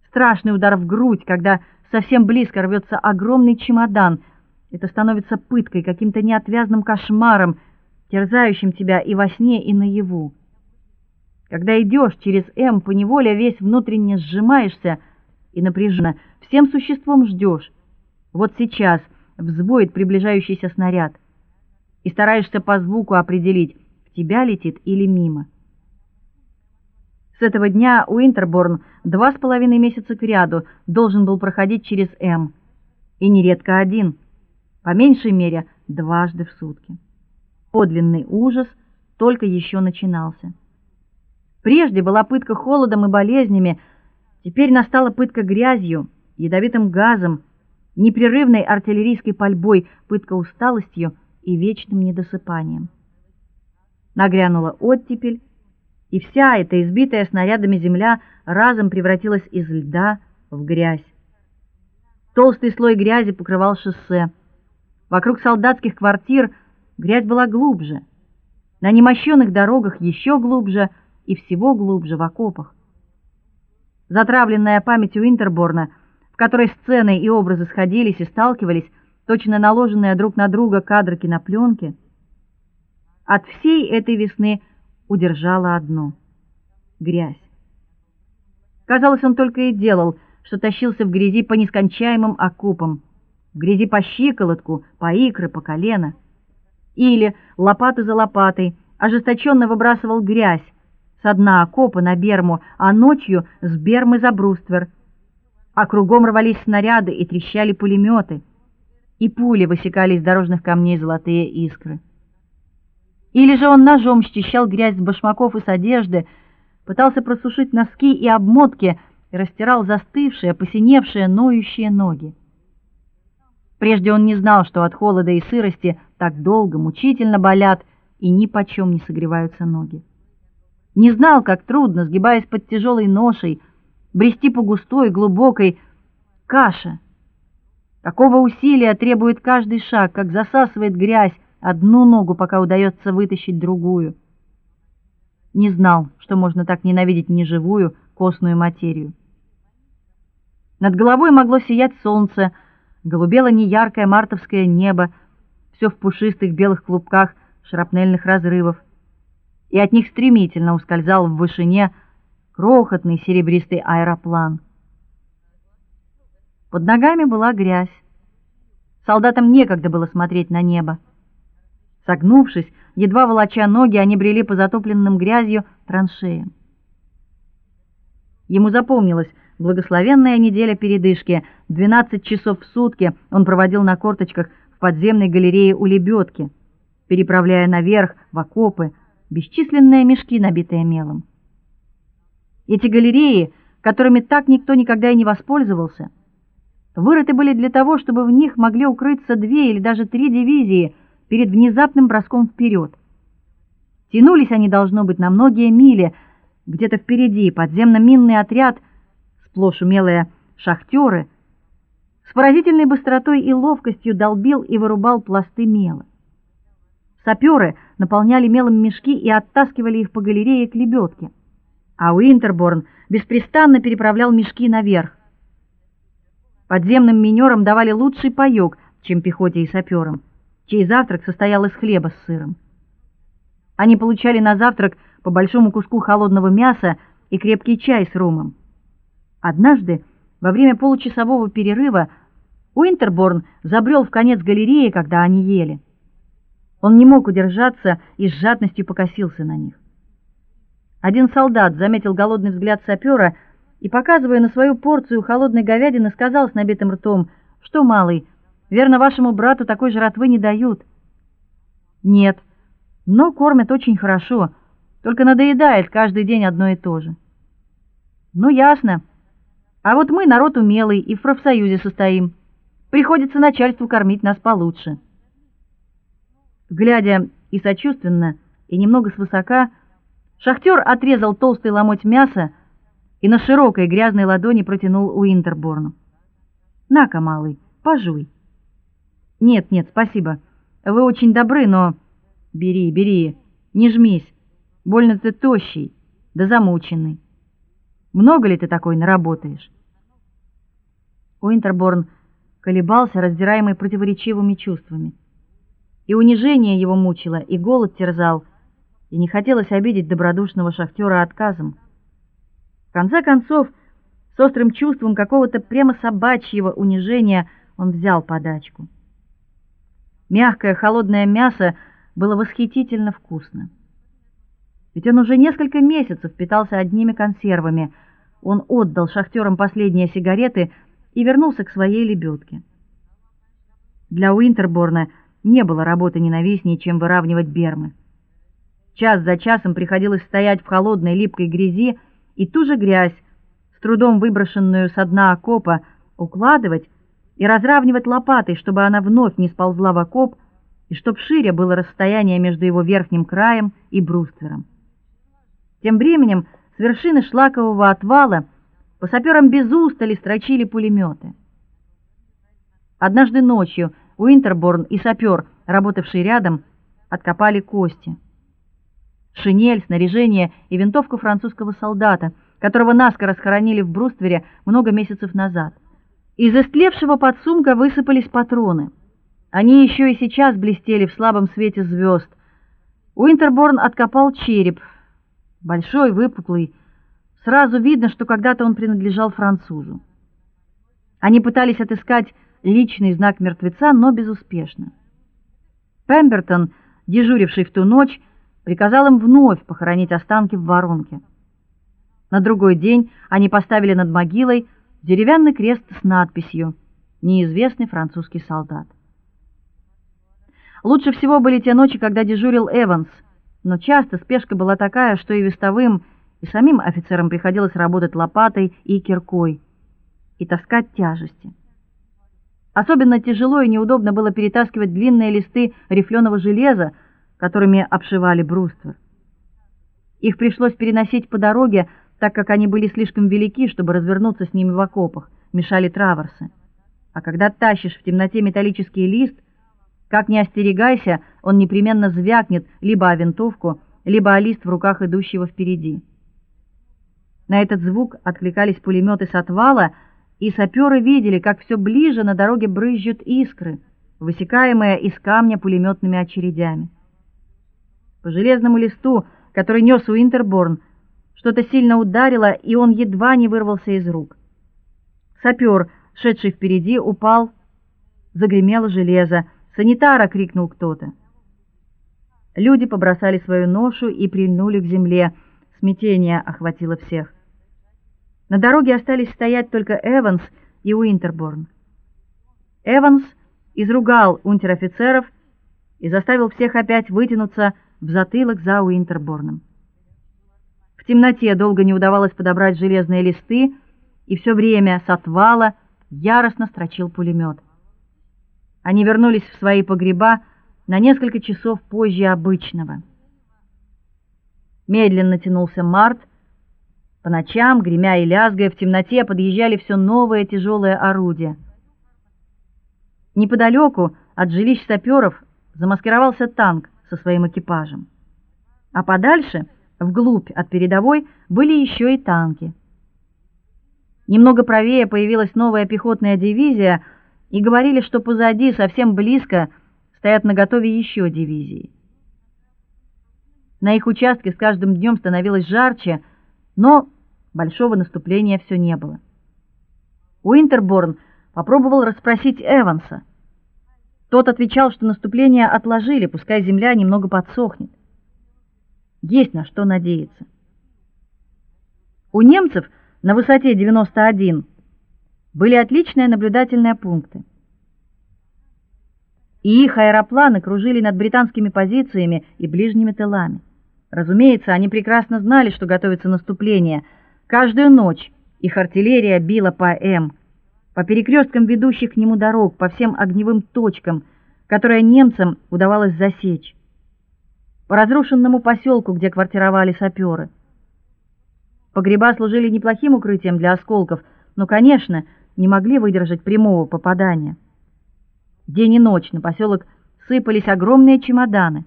Страшный удар в грудь, когда совсем близко рвется огромный чемодан. Это становится пыткой, каким-то неотвязным кошмаром, терзающим тебя и во сне, и наяву. Когда идешь через М, поневоле весь внутренне сжимаешься и напряженно всем существом ждешь. Вот сейчас взвоет приближающийся снаряд, и стараешься по звуку определить, в тебя летит или мимо. С этого дня Уинтерборн два с половиной месяца кряду должен был проходить через М, и нередко один, по меньшей мере дважды в сутки. Подлинный ужас только еще начинался. Прежде была пытка холодом и болезнями, теперь настала пытка грязью, ядовитым газом, непрерывной артиллерийской пальбой, пытка усталостью и вечным недосыпанием. Нагрянула оттепель, и вся эта избитая снарядами земля разом превратилась из льда в грязь. Толстый слой грязи покрывал шоссе. Вокруг солдатских квартир грязь была глубже. На немощенных дорогах еще глубже и всего глубже в окопах. Затравленная память Уинтерборна, в которой сцены и образы сходились и сталкивались, точно наложенные друг на друга кадры кинопленки, от всей этой весны удержало одно грязь. Казалось, он только и делал, что тащился в грязи по нескончаемым окопам, в грязи по щиколотку, по икры, по колено. Или лопату за лопатой ожесточенно выбрасывал грязь с дна окопа на берму, а ночью с бермы за бруствер. А кругом рвались снаряды и трещали пулеметы, и пули высекали из дорожных камней золотые искры. Или же он ножом счищал грязь с башмаков и с одежды, пытался просушить носки и обмотки и растирал застывшие, посиневшие, ноющие ноги. Прежде он не знал, что от холода и сырости так долго мучительно болят и ни почем не согреваются ноги. Не знал, как трудно, сгибаясь под тяжелой ношей, брести по густой, глубокой каше. Какого усилия требует каждый шаг, как засасывает грязь одну ногу, пока удается вытащить другую не знал, что можно так ненавидеть неживую костную материю. Над головой могло сиять солнце, голубело неяркое мартовское небо, все в пушистых белых клубках шрапнельных разрывов, и от них стремительно ускользал в вышине крохотный серебристый аэроплан. Под ногами была грязь. Солдатам некогда было смотреть на небо. Согнувшись, едва волоча ноги, они брели по затопленным грязью траншеям. Ему запомнилась благословенная неделя передышки. 12 часов в сутки он проводил на корточках в подземной галерее у лебедки, переправляя наверх в окопы бесчисленные мешки, набитые мелом. Эти галереи, которыми так никто никогда и не воспользовался, вырыты были для того, чтобы в них могли укрыться две или даже три дивизии – перед внезапным броском вперед. Тянулись они должно быть на многие мили, где-то впереди подземно-минный отряд, сплошь умелые шахтеры, с поразительной быстротой и ловкостью долбил и вырубал пласты мела. Саперы наполняли мелом мешки и оттаскивали их по галерее к лебедке, а Уинтерборн беспрестанно переправлял мешки наверх. Подземным минерам давали лучший паёк, чем пехоте и саперам чей завтрак состоял из хлеба с сыром. Они получали на завтрак по большому куску холодного мяса и крепкий чай с ромом. Однажды, во время получасового перерыва, Уинтерборн забрел в конец галереи, когда они ели. Он не мог удержаться и с жадностью покосился на них. Один солдат заметил голодный взгляд сапера и, показывая на свою порцию холодной говядины, сказал с набитым ртом: "Что, малый, Верно, вашему брату такой жратвы не дают. Нет. Но кормят очень хорошо. Только надоедает каждый день одно и то же. Ну ясно. А вот мы народ умелый и в профсоюзе состоим. Приходится начальству кормить нас получше. Глядя и сочувственно, и немного свысока, шахтер отрезал толстый ломоть мяса и на широкой грязной ладони протянул Уинтерборну. На-ка, малый, пожуй. Нет, нет, спасибо. Вы очень добры, но бери, бери. Не жмись. Больно ты тощий, да замученный. Много ли ты такой наработаешь? Уинтерборн колебался, раздираемый противоречивыми чувствами. И унижение его мучило, и голод терзал, и не хотелось обидеть добродушного шахтера отказом. В конце концов, с острым чувством какого-то прямо собачьего унижения он взял подачку. Мягкое холодное мясо было восхитительно вкусно. Ведь он уже несколько месяцев питался одними консервами. Он отдал шахтерам последние сигареты и вернулся к своей лебедке. Для Уинтерборна не было работы ненавистнее, чем выравнивать бермы. Час за часом приходилось стоять в холодной липкой грязи и ту же грязь, с трудом выброшенную со дна окопа, укладывать и разравнивать лопатой, чтобы она вновь не сползла в окоп, и чтоб шире было расстояние между его верхним краем и бруствером. Тем временем с вершины шлакового отвала по саперам без устали строчили пулеметы. Однажды ночью Уинтерборн и сапер, работавший рядом, откопали кости. Шинель, снаряжение и винтовку французского солдата, которого наскоро схоронили в бруствере много месяцев назад. Из истлевшего подсумка высыпались патроны. Они еще и сейчас блестели в слабом свете звезд. Уинтерборн откопал череп, большой, выпуклый, Сразу видно, что когда-то он принадлежал французу. Они пытались отыскать личный знак мертвеца, но безуспешно. Пембертон, дежуривший в ту ночь, приказал им вновь похоронить останки в воронке. На другой день они поставили над могилой деревянный крест с надписью «Неизвестный французский солдат». Лучше всего были те ночи, когда дежурил Эванс, но часто спешка была такая, что и вестовым, и самим офицерам приходилось работать лопатой и киркой и таскать тяжести. Особенно тяжело и неудобно было перетаскивать длинные листы рифленого железа, которыми обшивали бруствер. Их пришлось переносить по дороге, так как они были слишком велики, чтобы развернуться с ними в окопах, мешали траверсы. А когда тащишь в темноте металлический лист, как ни остерегайся, он непременно звякнет либо о винтовку, либо о лист в руках идущего впереди. На этот звук откликались пулеметы с отвала, и саперы видели, как все ближе на дороге брызжут искры, высекаемые из камня пулеметными очередями. По железному листу, который нес Уинтерборн, что-то сильно ударило, и он едва не вырвался из рук. Сапер, шедший впереди, упал, загремело железо. "Санитара!" крикнул кто-то. Люди побросали свою ношу и прильнули к земле. Смятение охватило всех. На дороге остались стоять только Эванс и Уинтерборн. Эванс изругал унтер-офицеров и заставил всех опять вытянуться в затылок за Уинтерборном. В темноте долго не удавалось подобрать железные листы, и все время с отвала яростно строчил пулемет. Они вернулись в свои погреба на несколько часов позже обычного. Медленно тянулся март, по ночам, гремя и лязгая в темноте, подъезжали все новые тяжелые орудия. Неподалеку от жилищ саперов замаскировался танк со своим экипажем. А подальше, вглубь от передовой, были еще и танки. Немного правее появилась новая пехотная дивизия, и говорили, что позади, совсем близко, стоят наготове еще дивизии. На их участке с каждым днем становилось жарче, но большого наступления все не было. Уинтерборн попробовал расспросить Эванса. Тот отвечал, что наступление отложили, пускай земля немного подсохнет. Есть на что надеяться. У немцев на высоте 91 были отличные наблюдательные пункты. И их аэропланы кружили над британскими позициями и ближними тылами. Разумеется, они прекрасно знали, что готовится наступление – Каждую ночь их артиллерия била по М, по перекресткам ведущих к нему дорог, по всем огневым точкам, которые немцам удавалось засечь, по разрушенному поселку, где квартировали саперы. Погреба служили неплохим укрытием для осколков, но, конечно, не могли выдержать прямого попадания. День и ночь на поселок сыпались огромные чемоданы.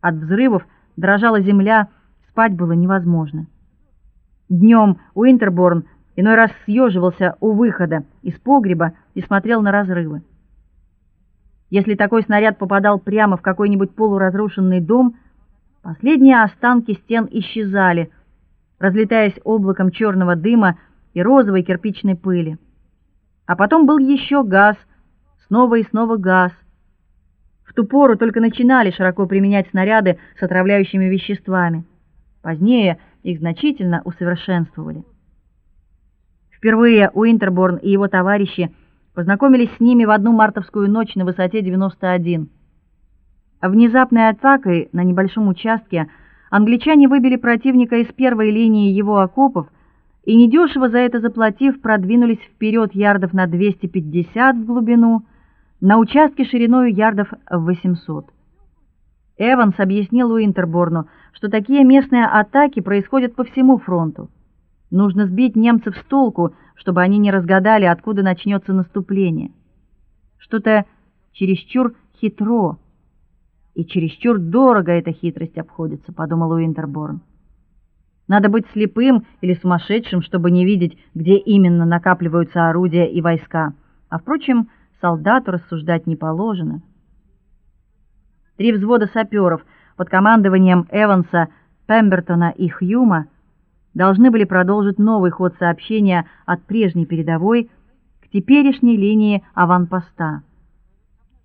От взрывов дрожала земля, спать было невозможно. Днем Уинтерборн иной раз съеживался у выхода из погреба и смотрел на разрывы. Если такой снаряд попадал прямо в какой-нибудь полуразрушенный дом, последние останки стен исчезали, разлетаясь облаком черного дыма и розовой кирпичной пыли. А потом был еще газ, снова и снова газ. В ту пору только начинали широко применять снаряды с отравляющими веществами. Позднее их значительно усовершенствовали. Впервые Уинтерборн и его товарищи познакомились с ними в одну мартовскую ночь на высоте 91. Внезапной атакой на небольшом участке англичане выбили противника из первой линии его окопов и недешево за это заплатив, продвинулись вперед ярдов на 250 в глубину, на участке шириной ярдов в 800. Эванс объяснил Уинтерборну, что такие местные атаки происходят по всему фронту. Нужно сбить немцев с толку, чтобы они не разгадали, откуда начнется наступление. Что-то чересчур хитро и чересчур дорого эта хитрость обходится, подумал Уинтерборн. Надо быть слепым или сумасшедшим, чтобы не видеть, где именно накапливаются орудия и войска. А впрочем, солдату рассуждать не положено. Три взвода саперов под командованием Эванса, Пембертона и Хьюма должны были продолжить новый ход сообщения от прежней передовой к теперешней линии аванпоста.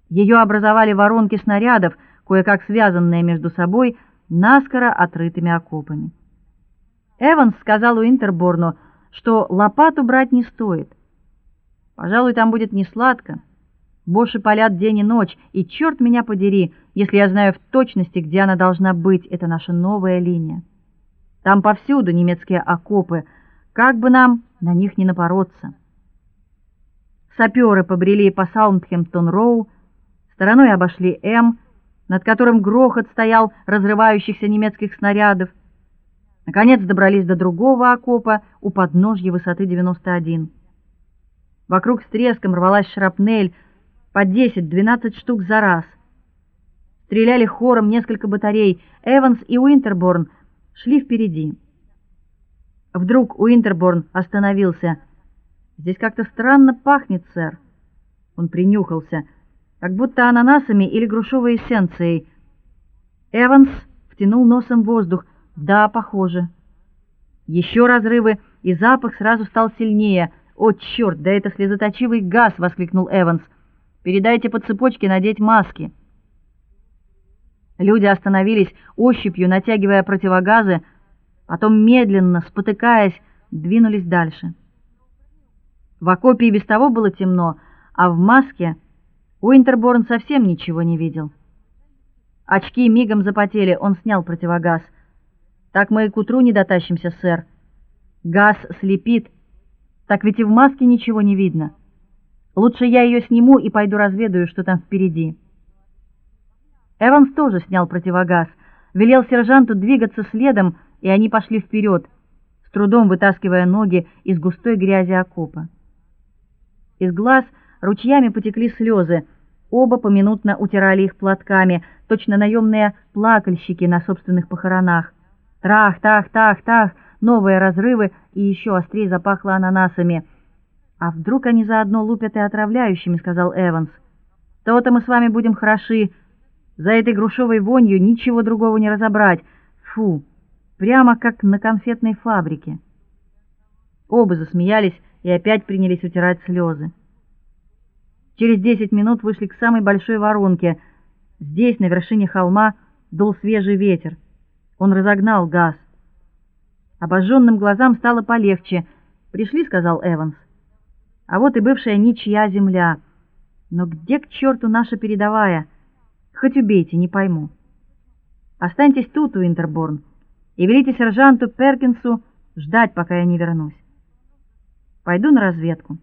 Ее образовали воронки снарядов, кое-как связанные между собой наскоро отрытыми окопами. Эванс сказал Уинтерборну, что лопату брать не стоит. Пожалуй, там будет не сладко. Боши палят день и ночь, и черт меня подери, если я знаю в точности, где она должна быть, это наша новая линия. Там повсюду немецкие окопы, как бы нам на них не напороться. Саперы побрели по Саундхэмптон-роу, стороной обошли М, над которым грохот стоял разрывающихся немецких снарядов. Наконец добрались до другого окопа у подножья высоты 91. Вокруг с треском рвалась шрапнель по 10-12 штук за раз. Стреляли хором несколько батарей. Эванс и Уинтерборн шли впереди. Вдруг Уинтерборн остановился. Здесь как-то странно пахнет, сэр. Он принюхался, как будто ананасами или грушевой эссенцией. Эванс втянул носом воздух. Да, похоже. Еще разрывы, и запах сразу стал сильнее. О, черт, да это слезоточивый газ, воскликнул Эванс. Передайте по цепочке надеть маски. Люди остановились, ощупью натягивая противогазы, потом медленно, спотыкаясь, двинулись дальше. В окопе и без того было темно, а в маске Уинтерборн совсем ничего не видел. Очки мигом запотели, он снял противогаз. Так мы и к утру не дотащимся, сэр. Газ слепит. Так ведь и в маске ничего не видно. Лучше я ее сниму и пойду разведаю, что там впереди. Эванс тоже снял противогаз, велел сержанту двигаться следом, и они пошли вперед, с трудом вытаскивая ноги из густой грязи окопа. Из глаз ручьями потекли слезы. Оба поминутно утирали их платками, точно наемные плакальщики на собственных похоронах. Трах, тах, тах, тах, новые разрывы, и еще острее запахло ананасами. А вдруг они заодно лупят и отравляющими, сказал Эванс. То-то мы с вами будем хороши. За этой грушевой вонью ничего другого не разобрать. Фу, прямо как на конфетной фабрике. Оба засмеялись и опять принялись утирать слезы. Через десять минут вышли к самой большой воронке. Здесь, на вершине холма, дул свежий ветер. Он разогнал газ. Обожженным глазам стало полегче. "Пришли", сказал Эванс. "А вот и бывшая ничья земля. Но где к черту наша передовая? Хоть убейте, не пойму. Останьтесь тут, Уинтерборн, и велите сержанту Перкинсу ждать, пока я не вернусь. Пойду на разведку.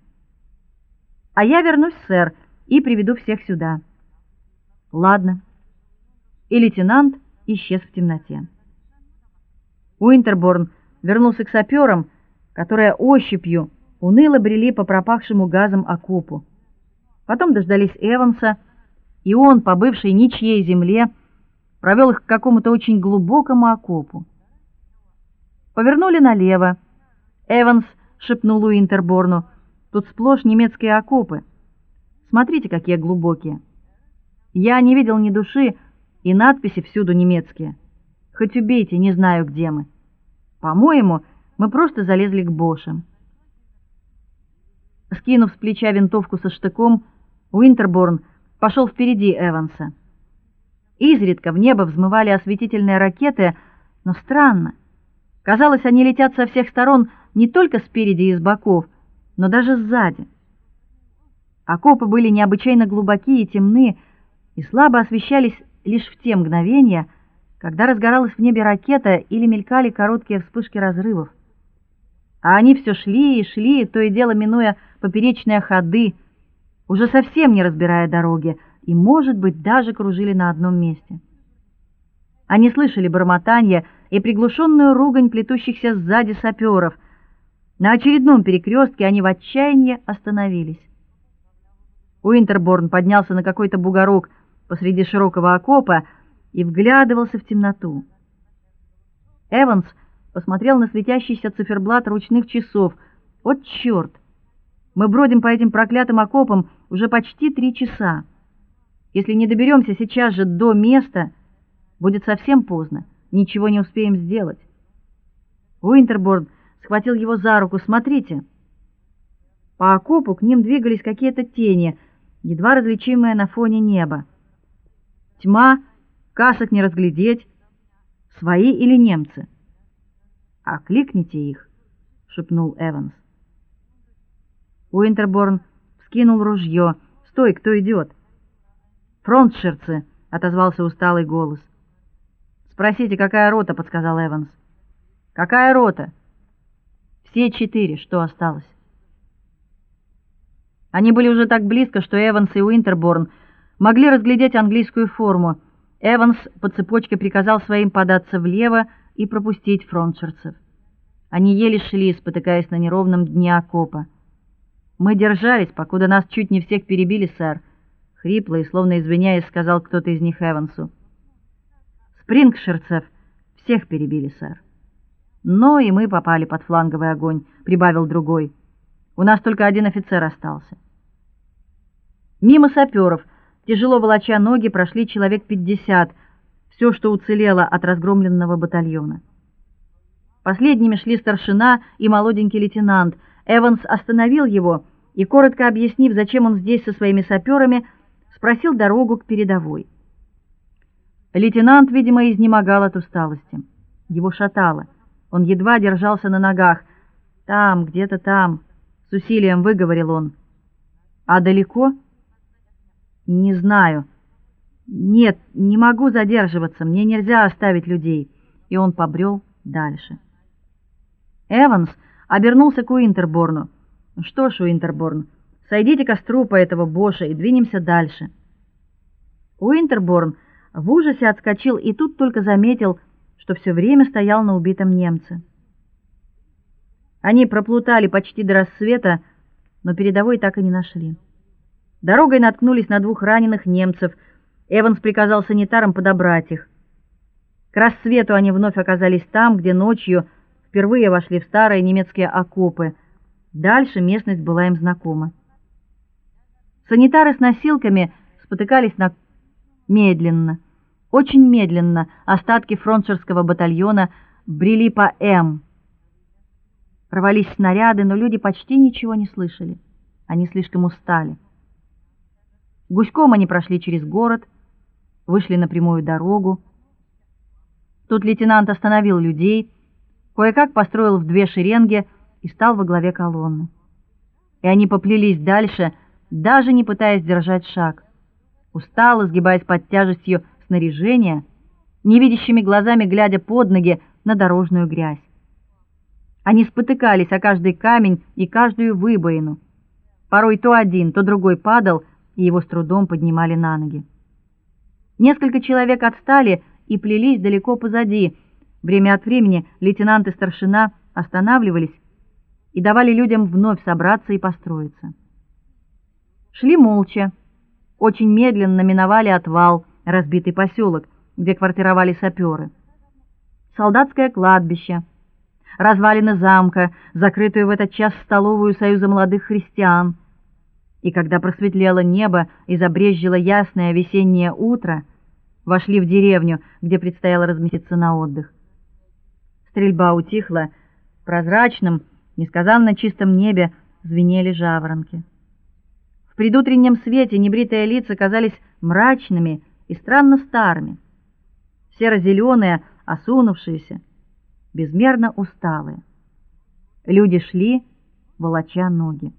А я вернусь, сэр, и приведу всех сюда. Ладно. И лейтенант исчез в темноте. Уинтерборн вернулся к саперам, которые ощупью уныло брели по пропахшему газом окопу. Потом дождались Эванса, и он, по бывшей ничьей земле, провел их к какому-то очень глубокому окопу. Повернули налево. Эванс шепнул Уинтерборну: "Тут сплошь немецкие окопы. Смотрите, какие глубокие. Я не видел ни души, и надписи всюду немецкие. Хоть убейте, не знаю, где мы". По-моему, мы просто залезли к Бошам. Скинув с плеча винтовку со штыком, Уинтерборн пошел впереди Эванса. Изредка в небо взмывали осветительные ракеты, но странно. Казалось, они летят со всех сторон, не только спереди и с боков, но даже сзади. Окопы были необычайно глубокие и темны, и слабо освещались лишь в те мгновения, когда разгоралась в небе ракета или мелькали короткие вспышки разрывов. А они все шли и шли, то и дело минуя поперечные ходы, уже совсем не разбирая дороги, и, может быть, даже кружили на одном месте. Они слышали бормотание и приглушенную ругань плетущихся сзади саперов. На очередном перекрестке они в отчаянии остановились. Уинтерборн поднялся на какой-то бугорок посреди широкого окопа, и вглядывался в темноту. Эванс посмотрел на светящийся циферблат ручных часов. Вот чёрт! Мы бродим по этим проклятым окопам уже почти три часа. Если не доберемся сейчас же до места, будет совсем поздно. Ничего не успеем сделать. Уинтерборн схватил его за руку. "Смотрите!" По окопу к ним двигались какие-то тени, едва различимые на фоне неба. Тьма, касок не разглядеть, свои или немцы. "Окликните их", шепнул Эванс. Уинтерборн вскинул ружье. "Стой, кто идет?» "Фронтширцы", отозвался усталый голос. "Спросите, какая рота", подсказал Эванс. "Какая рота?" "Все четыре, что осталось?" Они были уже так близко, что Эванс и Уинтерборн могли разглядеть английскую форму. Эванс по цепочке приказал своим податься влево и пропустить фронтширцев. Они еле шли, спотыкаясь на неровном дне окопа. Мы держались, покуда нас чуть не всех перебили, сэр, хрипло и словно извиняясь, сказал кто-то из них Эвансу. Спрингширцев всех перебили, сэр. Но и мы попали под фланговый огонь, прибавил другой. У нас только один офицер остался. Мимо саперов, тяжело волоча ноги, прошли человек пятьдесят, все, что уцелело от разгромленного батальона. Последними шли старшина и молоденький лейтенант. Эванс остановил его и коротко объяснив, зачем он здесь со своими саперами, спросил дорогу к передовой. Лейтенант, видимо, изнемогал от усталости. Его шатало. Он едва держался на ногах. Там, где-то там, с усилием выговорил он. А далеко? Не знаю. Нет, не могу задерживаться. Мне нельзя оставить людей. И он побрел дальше. Эванс обернулся к Уинтерборну. Что ж, Уинтерборн, сойдите-ка с трупа этого Боша и двинемся дальше. Уинтерборн в ужасе отскочил и тут только заметил, что все время стоял на убитом немце. Они проплутали почти до рассвета, но передовой так и не нашли. Дорогой наткнулись на двух раненых немцев. Эванс приказал санитарам подобрать их. К рассвету они вновь оказались там, где ночью впервые вошли в старые немецкие окопы. Дальше местность была им знакома. Санитары с носилками спотыкались на медленно, очень медленно. Остатки фронтшерского батальона брели по М. Рвались снаряды, но люди почти ничего не слышали. Они слишком устали. Гуськом они прошли через город, вышли на прямую дорогу. Тут лейтенант остановил людей, кое-как построил в две шеренги и стал во главе колонны. И они поплелись дальше, даже не пытаясь держать шаг. Устало сгибаясь под тяжестью снаряжения, невидящими глазами глядя под ноги на дорожную грязь. Они спотыкались о каждый камень и каждую выбоину. Порой то один, то другой падал, и его с трудом поднимали на ноги. Несколько человек отстали и плелись далеко позади. Время от времени лейтенант и старшина останавливались и давали людям вновь собраться и построиться. Шли молча, очень медленно миновали отвал, разбитый поселок, где квартировали саперы. Солдатское кладбище, развалины замка, закрытую в этот час столовую Союза молодых христиан. И когда просветлело небо и забрезжило ясное весеннее утро, вошли в деревню, где предстояло разместиться на отдых. Стрельба утихла, в прозрачном, несказанно чистом небе звенели жаворонки. В предутреннем свете небритые лица казались мрачными и странно старыми. серо зеленые осунувшиеся, безмерно усталые. Люди шли, волоча ноги.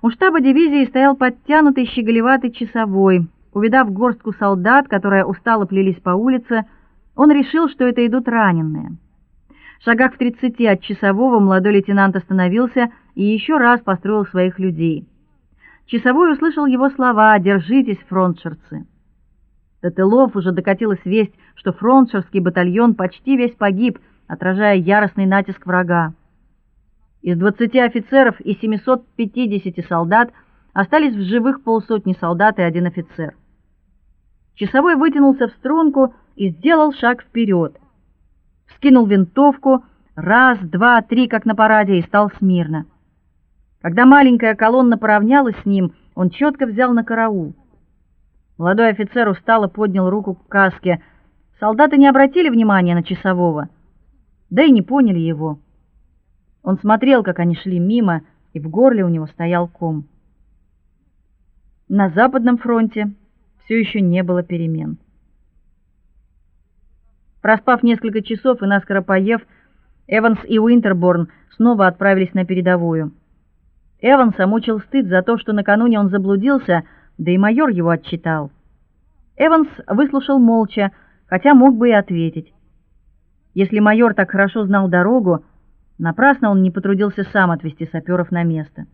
У штаба дивизии стоял подтянутый щеголеватый часовой. Увидав горстку солдат, которые устало плелись по улице, он решил, что это идут раненые. В шагах в тридцати от часового молодой лейтенант остановился и еще раз построил своих людей. Часовой услышал его слова: "Держитесь, фронтшерцы". До тылов уже докатилась весть, что фронтшерский батальон почти весь погиб, отражая яростный натиск врага. Из 20 офицеров и 750 солдат остались в живых полсотни солдат и один офицер. Часовой вытянулся в струнку и сделал шаг вперед. Вскинул винтовку, раз, два, три, как на параде, и стал смирно. Когда маленькая колонна поравнялась с ним, он четко взял на караул. Молодой офицер устало поднял руку к каске. Солдаты не обратили внимания на часового. да и не поняли его. Он смотрел, как они шли мимо, и в горле у него стоял ком. На западном фронте все еще не было перемен. Проспав несколько часов и наскоро поев, Эванс и Уинтерборн снова отправились на передовую. Эванса мучил стыд за то, что накануне он заблудился, да и майор его отчитал. Эванс выслушал молча, хотя мог бы и ответить. Если майор так хорошо знал дорогу, напрасно он не потрудился сам отвезти саперов на место.